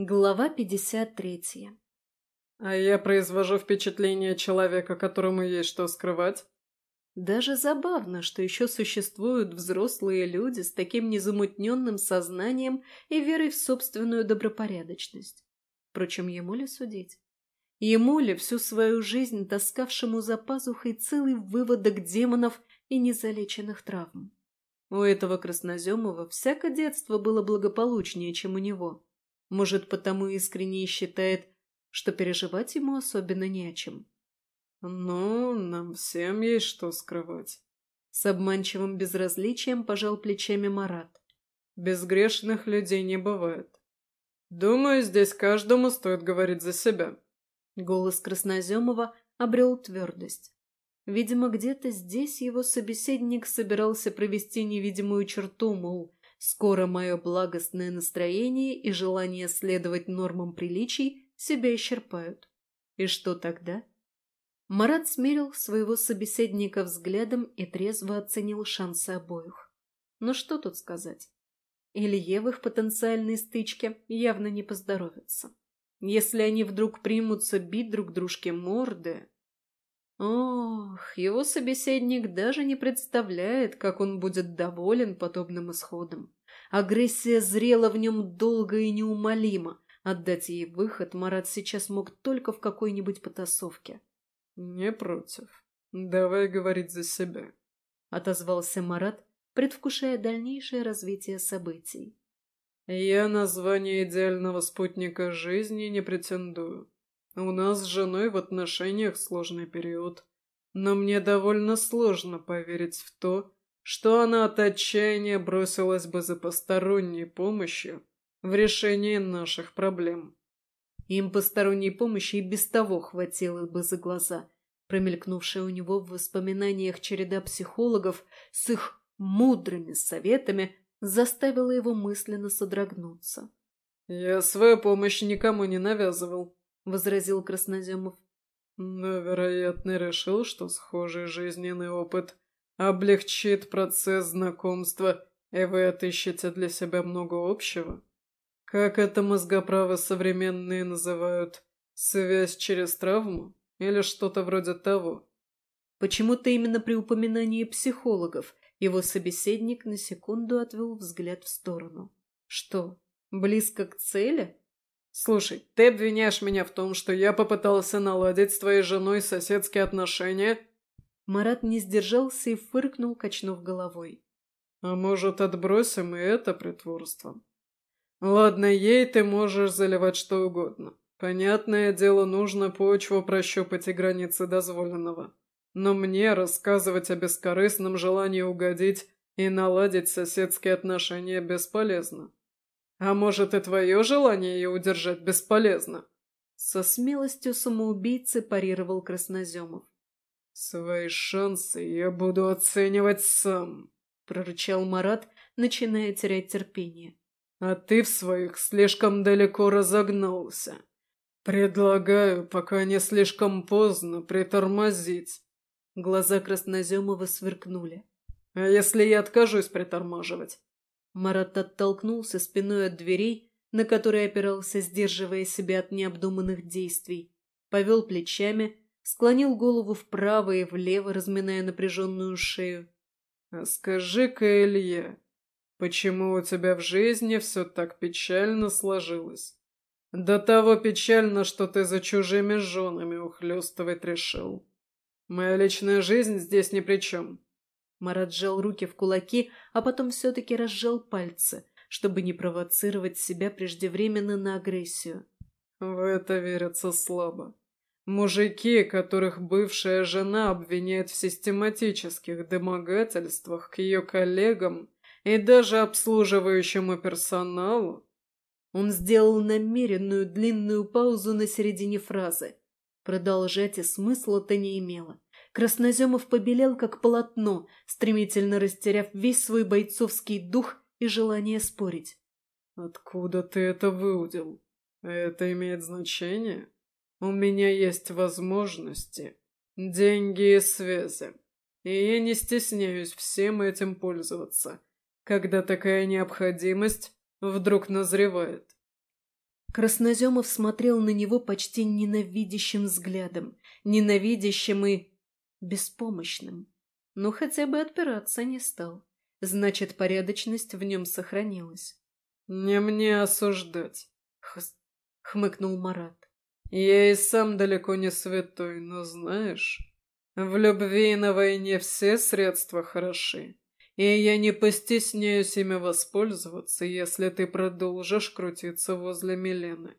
Глава 53 «А я произвожу впечатление человека, которому есть что скрывать?» Даже забавно, что еще существуют взрослые люди с таким незамутненным сознанием и верой в собственную добропорядочность. Впрочем, ему ли судить? Ему ли всю свою жизнь таскавшему за пазухой целый выводок демонов и незалеченных травм? У этого красноземова всякое детство было благополучнее, чем у него. Может, потому искренне считает, что переживать ему особенно не о чем. «Ну, нам всем есть что скрывать». С обманчивым безразличием пожал плечами Марат. «Безгрешных людей не бывает. Думаю, здесь каждому стоит говорить за себя». Голос Красноземова обрел твердость. Видимо, где-то здесь его собеседник собирался провести невидимую черту, мол, скоро мое благостное настроение и желание следовать нормам приличий себя исчерпают. И что тогда? Марат смерил своего собеседника взглядом и трезво оценил шансы обоих. Ну что тут сказать? Илье в их потенциальной стычке явно не поздоровится. Если они вдруг примутся бить друг дружке морды... Ох, его собеседник даже не представляет, как он будет доволен подобным исходом. Агрессия зрела в нем долго и неумолимо. Отдать ей выход Марат сейчас мог только в какой-нибудь потасовке. «Не против. Давай говорить за себя», — отозвался Марат, предвкушая дальнейшее развитие событий. «Я на звание идеального спутника жизни не претендую. У нас с женой в отношениях сложный период, но мне довольно сложно поверить в то, что она от отчаяния бросилась бы за посторонней помощью в решении наших проблем. Им посторонней помощи и без того хватило бы за глаза. Промелькнувшая у него в воспоминаниях череда психологов с их мудрыми советами заставила его мысленно содрогнуться. «Я свою помощь никому не навязывал», — возразил Красноземов. «Но, вероятно, решил, что схожий жизненный опыт облегчит процесс знакомства, и вы отыщете для себя много общего». Как это мозгоправы современные называют? Связь через травму? Или что-то вроде того? Почему-то именно при упоминании психологов его собеседник на секунду отвел взгляд в сторону. Что, близко к цели? Слушай, ты обвиняешь меня в том, что я попытался наладить с твоей женой соседские отношения? Марат не сдержался и фыркнул, качнув головой. А может, отбросим и это притворство? Ладно, ей ты можешь заливать что угодно. Понятное дело, нужно почву прощупать и границы дозволенного. Но мне рассказывать о бескорыстном желании угодить и наладить соседские отношения бесполезно. А может, и твое желание ее удержать бесполезно? Со смелостью самоубийцы парировал Красноземов. «Свои шансы я буду оценивать сам», — прорычал Марат, начиная терять терпение. А ты в своих слишком далеко разогнался. Предлагаю, пока не слишком поздно, притормозить. Глаза Красноземова сверкнули. А если я откажусь притормаживать? Марат оттолкнулся спиной от дверей, на которые опирался, сдерживая себя от необдуманных действий, повел плечами, склонил голову вправо и влево, разминая напряженную шею. «А скажи-ка, Илья, Почему у тебя в жизни все так печально сложилось? До того печально, что ты за чужими женами ухлёстывать решил. Моя личная жизнь здесь ни при чем. Марат сжал руки в кулаки, а потом все-таки разжал пальцы, чтобы не провоцировать себя преждевременно на агрессию. В это верится слабо. Мужики, которых бывшая жена обвиняет в систематических домогательствах к ее коллегам, и даже обслуживающему персоналу. Он сделал намеренную длинную паузу на середине фразы. Продолжать и смысла-то не имело. Красноземов побелел, как полотно, стремительно растеряв весь свой бойцовский дух и желание спорить. «Откуда ты это выудил? Это имеет значение? У меня есть возможности, деньги и связи, и я не стесняюсь всем этим пользоваться» когда такая необходимость вдруг назревает. Красноземов смотрел на него почти ненавидящим взглядом, ненавидящим и беспомощным. Но хотя бы отпираться не стал. Значит, порядочность в нем сохранилась. «Не мне осуждать», — хмыкнул Марат. «Я и сам далеко не святой, но знаешь, в любви и на войне все средства хороши, и я не постесняюсь ими воспользоваться, если ты продолжишь крутиться возле Милены.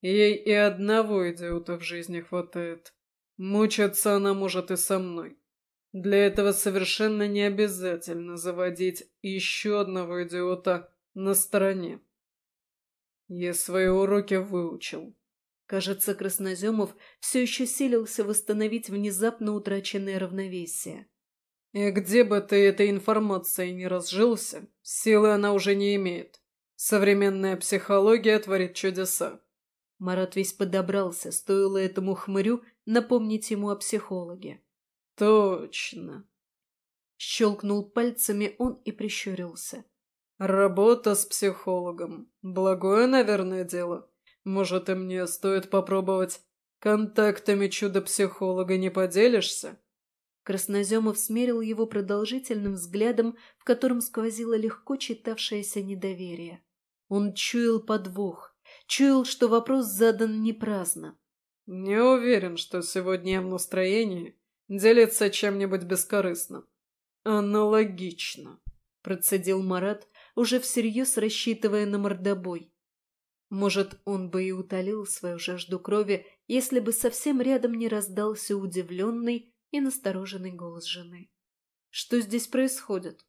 Ей и одного идиота в жизни хватает. Мучаться она может и со мной. Для этого совершенно не обязательно заводить еще одного идиота на стороне. Я свои уроки выучил. Кажется, Красноземов все еще силился восстановить внезапно утраченное равновесие. «И где бы ты этой информацией не разжился, силы она уже не имеет. Современная психология творит чудеса». Марат весь подобрался, стоило этому хмырю напомнить ему о психологе. «Точно!» Щелкнул пальцами он и прищурился. «Работа с психологом. Благое, наверное, дело. Может, и мне стоит попробовать. Контактами чудо-психолога не поделишься?» Красноземов смерил его продолжительным взглядом, в котором сквозило легко читавшееся недоверие. Он чуял подвох, чуял, что вопрос задан не праздно. «Не уверен, что сегодня я в настроении делиться чем-нибудь бескорыстным. Аналогично», — процедил Марат, уже всерьез рассчитывая на мордобой. Может, он бы и утолил свою жажду крови, если бы совсем рядом не раздался удивленный и настороженный голос жены. «Что здесь происходит?»